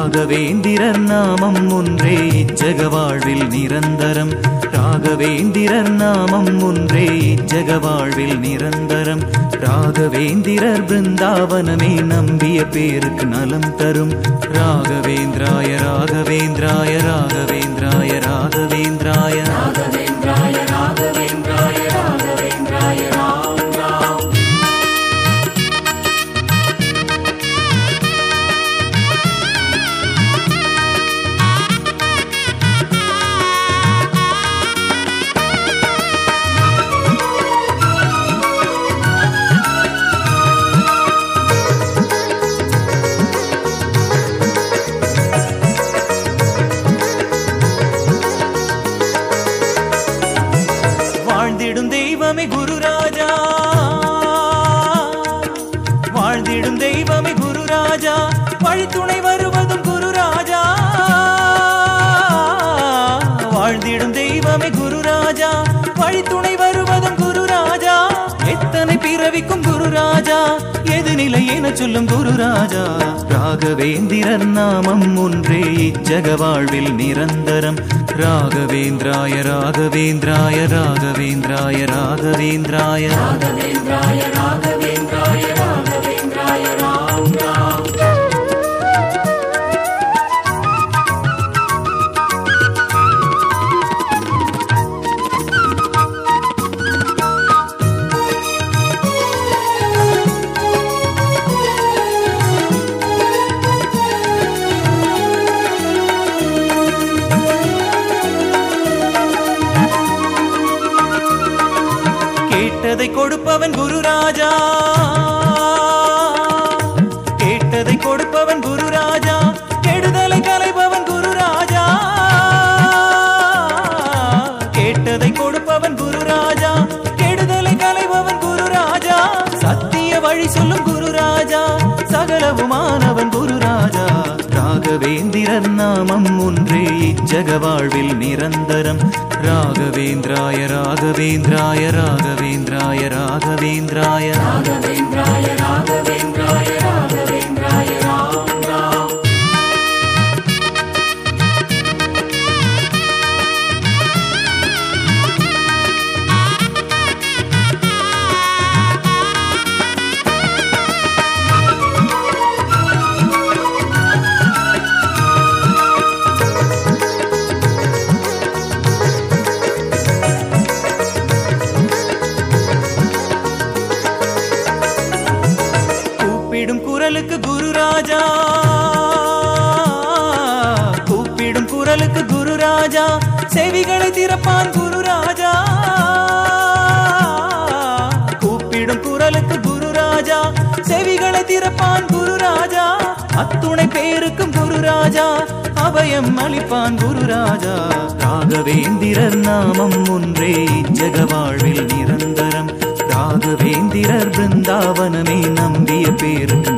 ராகவேந்திரர் நாமம் ஒன்றே இச்சக வாழ்வில் நிரந்தரம். ராகவேந்திரர் நாமம் ஒன்றே இச்சக வாழ்வில் நிரந்தரம். ராகவேந்திரர் பிருந்தாவனமே நம்பிய பேருக்கு நலம் தரும். ராகவேந்திராய ராகவேந்திராய ராகவேந்திராய ராகவேந்திராய. ராகவேந்திராய வாழ்ந்திடும் தெய்வமே குரு ராஜா வழித்துணை வருவதும் குரு ராஜா எத்தனை பிறவிக்கும் குரு ராஜா எது நிலை என சொல்லும் குரு ராஜா ராகவேந்திரன் நாமம் ஒன்றே. இச்சக வாழ்வில் நிரந்தரம். ராகவேந்திராய ராகவேந்திராய ராகவேந்திராய ராகவேந்திராய. ராகவேந்திராய ராக கேட்டதை கொடுப்பவன் குரு ராஜா கேட்டதை கொடுப்பவன் குரு ராஜா கெடுதலை கலைபவன் குரு ராஜா கேட்டதை கொடுப்பவன் குரு ராஜா கெடுதலை கலைபவன் குரு ராஜா சத்திய வழி சொல்லும் குரு ராஜா சகலவுமானவன் குரு ராகவேந்திரர் நாமம் ஒன்றே. இச்சக வாழ்வில் நிரந்தரம். ராகவேந்திராய ராகவேந்திராய ராகவேந்திராய ராகவேந்திராய. ராகவேந்திராய ராகவேந்திர குரலுக்கு குரு ராஜா கூப்பிடும் குரலுக்கு குரு ராஜா செவிகளை திறப்பான் குரு ராஜா கூப்பிடும் குரலுக்கு குரு ராஜா செவிகளை திறப்பான் குரு ராஜா அத்துணை பேருக்கும் குரு ராஜா அபயம் அளிப்பான் குரு ராஜா ராகவேந்திரர் நாமம் ஒன்றே. ஜெகவாழ்வில் நிரந்தரம். ராகவேந்திரர் பிருந்தாவனமே நம்பிய பேருக்கு